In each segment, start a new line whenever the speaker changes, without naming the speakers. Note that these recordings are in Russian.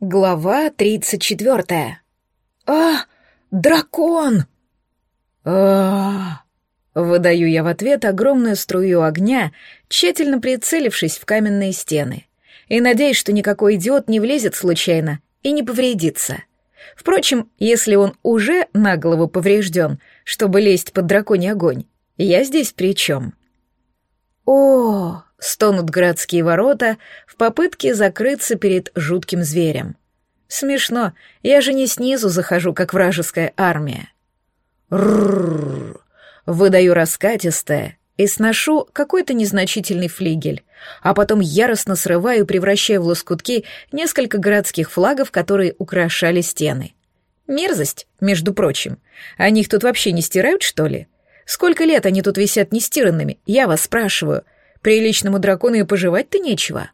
Глава тридцать четвертая. «А, дракон!» а Выдаю я в ответ огромную струю огня, тщательно прицелившись в каменные стены, и надеюсь, что никакой идиот не влезет случайно и не повредится. Впрочем, если он уже на голову поврежден, чтобы лезть под драконий огонь, я здесь при чем? О, Стонут городские ворота в попытке закрыться перед жутким зверем. Смешно, я же не снизу захожу, как вражеская армия. Рррррр. Выдаю раскатистое и сношу какой-то незначительный флигель, а потом яростно срываю, превращая в лоскутки несколько городских флагов, которые украшали стены. Мерзость, между прочим. Они их тут вообще не стирают, что ли? Сколько лет они тут висят нестиранными, я вас спрашиваю — Приличному дракону и пожевать-то нечего.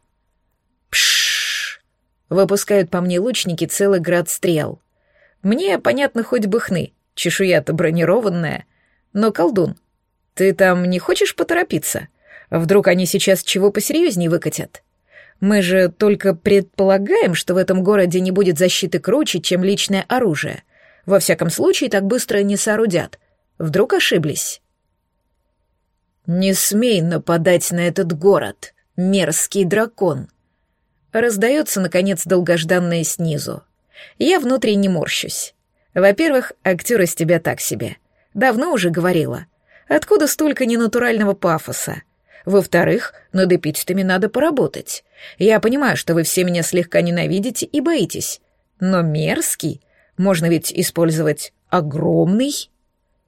Пшш! Выпускают по мне лучники целый град стрел. Мне, понятно, хоть бы хны, чешуя-то бронированная. Но, колдун, ты там не хочешь поторопиться? Вдруг они сейчас чего посерьезнее выкатят? Мы же только предполагаем, что в этом городе не будет защиты круче, чем личное оружие. Во всяком случае, так быстро не соорудят. Вдруг ошиблись? «Не смей нападать на этот город, мерзкий дракон!» Раздается, наконец, долгожданное снизу. Я внутренне морщусь. Во-первых, актер из тебя так себе. Давно уже говорила. Откуда столько ненатурального пафоса? Во-вторых, над эпитетами надо поработать. Я понимаю, что вы все меня слегка ненавидите и боитесь. Но мерзкий можно ведь использовать огромный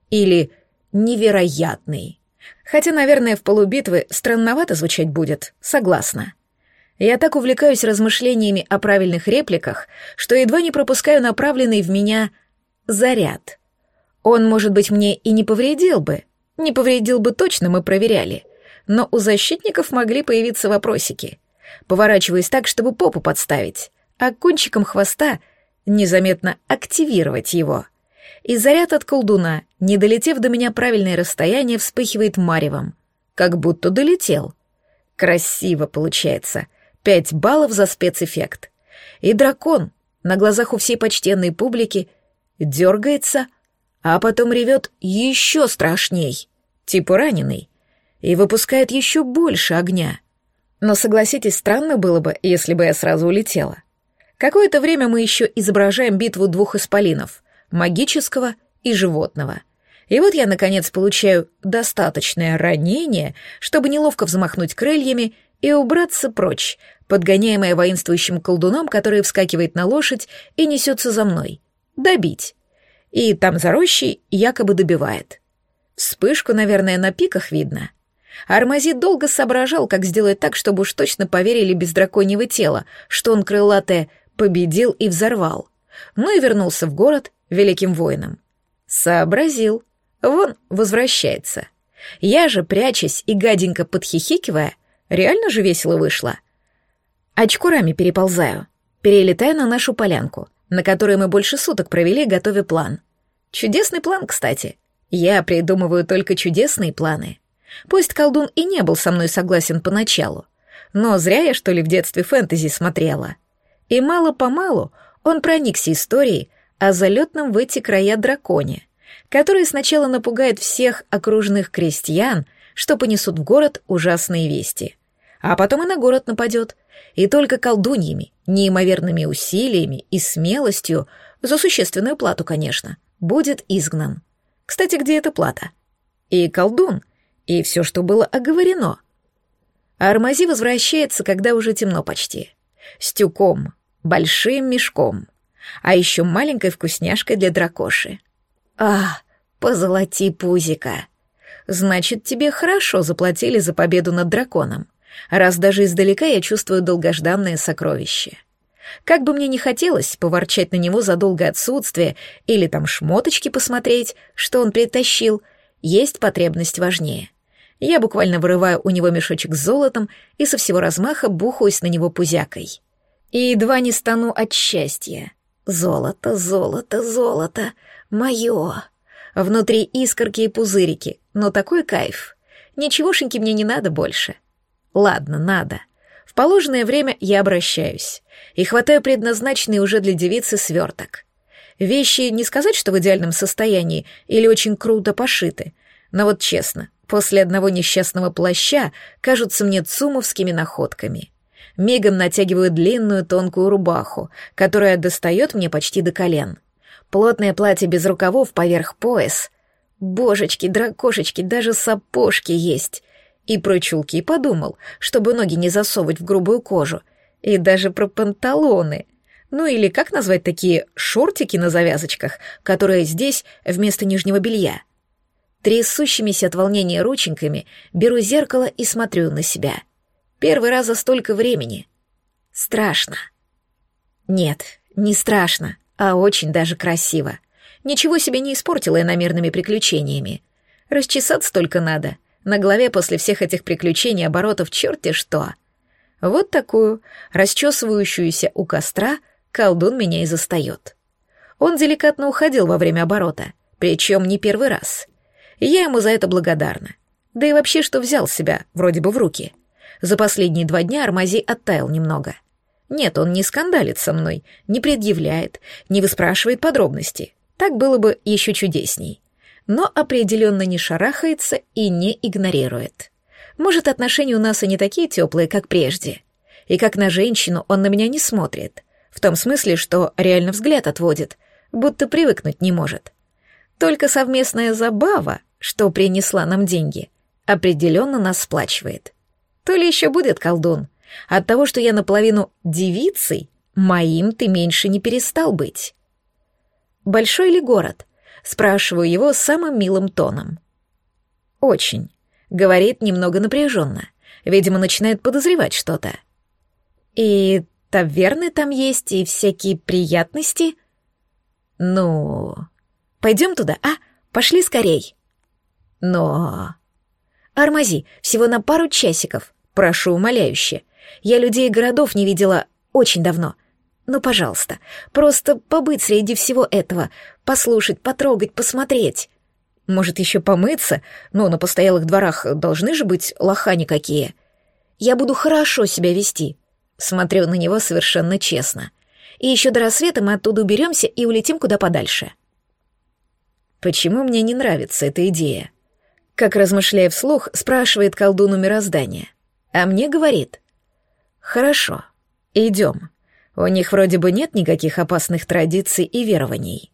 или невероятный. Хотя, наверное, в полубитвы странновато звучать будет, согласна. Я так увлекаюсь размышлениями о правильных репликах, что едва не пропускаю направленный в меня заряд. Он, может быть, мне и не повредил бы. Не повредил бы точно, мы проверяли. Но у защитников могли появиться вопросики. Поворачиваюсь так, чтобы попу подставить, а кончиком хвоста незаметно активировать его — и заряд от колдуна, не долетев до меня правильное расстояние, вспыхивает маревом. Как будто долетел. Красиво получается. Пять баллов за спецэффект. И дракон на глазах у всей почтенной публики дергается, а потом ревет еще страшней, типа раненый, и выпускает еще больше огня. Но согласитесь, странно было бы, если бы я сразу улетела. Какое-то время мы еще изображаем битву двух исполинов — магического и животного. И вот я, наконец, получаю достаточное ранение, чтобы неловко взмахнуть крыльями и убраться прочь, подгоняемая воинствующим колдуном, который вскакивает на лошадь и несется за мной. Добить. И там за рощей якобы добивает. Вспышку, наверное, на пиках видно. Армазит долго соображал, как сделать так, чтобы уж точно поверили без драконьего тела, что он крылатое победил и взорвал. Ну и вернулся в город великим воином. Сообразил. Вон, возвращается. Я же, прячась и гаденько подхихикивая, реально же весело вышла. Очкурами переползаю, перелетая на нашу полянку, на которой мы больше суток провели, готовя план. Чудесный план, кстати. Я придумываю только чудесные планы. Пусть колдун и не был со мной согласен поначалу, но зря я, что ли, в детстве фэнтези смотрела. И мало-помалу он проникся историей о залетном в эти края драконе, который сначала напугает всех окружных крестьян, что понесут в город ужасные вести, а потом и на город нападет, и только колдуньями, неимоверными усилиями и смелостью, за существенную плату, конечно, будет изгнан. Кстати, где эта плата? И колдун, и все, что было оговорено. Армази возвращается, когда уже темно почти. С тюком, большим мешком — а еще маленькой вкусняшкой для дракоши. А, позолоти пузика. Значит, тебе хорошо заплатили за победу над драконом, раз даже издалека я чувствую долгожданное сокровище. Как бы мне ни хотелось поворчать на него за долгое отсутствие или там шмоточки посмотреть, что он притащил, есть потребность важнее. Я буквально вырываю у него мешочек с золотом и со всего размаха бухаюсь на него пузякой. И едва не стану от счастья. Золото, золото, золото. Мое. Внутри искорки и пузырики, но такой кайф. Ничегошеньки мне не надо больше. Ладно, надо. В положенное время я обращаюсь и хватаю предназначенный уже для девицы сверток. Вещи не сказать, что в идеальном состоянии или очень круто пошиты, но вот честно, после одного несчастного плаща кажутся мне цумовскими находками. Мигом натягиваю длинную тонкую рубаху, которая достает мне почти до колен. Плотное платье без рукавов поверх пояс. Божечки, дракошечки, даже сапожки есть. И про чулки подумал, чтобы ноги не засовывать в грубую кожу. И даже про панталоны. Ну или как назвать такие шортики на завязочках, которые здесь вместо нижнего белья. Трясущимися от волнения рученьками беру зеркало и смотрю на себя. Первый раз за столько времени. Страшно. Нет, не страшно, а очень даже красиво. Ничего себе не испортила я намерными приключениями. Расчесаться только надо — на голове после всех этих приключений оборотов черти что. Вот такую, расчесывающуюся у костра, колдун меня и застает. Он деликатно уходил во время оборота, причем не первый раз. я ему за это благодарна. Да и вообще, что взял себя, вроде бы в руки. За последние два дня Армазий оттаял немного. Нет, он не скандалит со мной, не предъявляет, не выспрашивает подробности. Так было бы еще чудесней но определенно не шарахается и не игнорирует. Может, отношения у нас и не такие теплые, как прежде. И как на женщину он на меня не смотрит. В том смысле, что реально взгляд отводит, будто привыкнуть не может. Только совместная забава, что принесла нам деньги, определенно нас сплачивает. То ли еще будет колдун. От того, что я наполовину девицей, моим ты меньше не перестал быть. Большой ли город? Спрашиваю его самым милым тоном. «Очень», — говорит немного напряженно. Видимо, начинает подозревать что-то. «И таверны там есть, и всякие приятности?» «Ну...» «Пойдем туда, а? Пошли скорей!» «Но...» «Армази, всего на пару часиков, прошу умоляюще. Я людей и городов не видела очень давно. Ну, пожалуйста, просто побыть среди всего этого, послушать, потрогать, посмотреть. Может, еще помыться? Но на постоялых дворах должны же быть лохани какие. Я буду хорошо себя вести. Смотрю на него совершенно честно. И еще до рассвета мы оттуда уберемся и улетим куда подальше. Почему мне не нравится эта идея? Как размышляя вслух, спрашивает колдун у мироздания. А мне говорит. Хорошо, идем. У них вроде бы нет никаких опасных традиций и верований.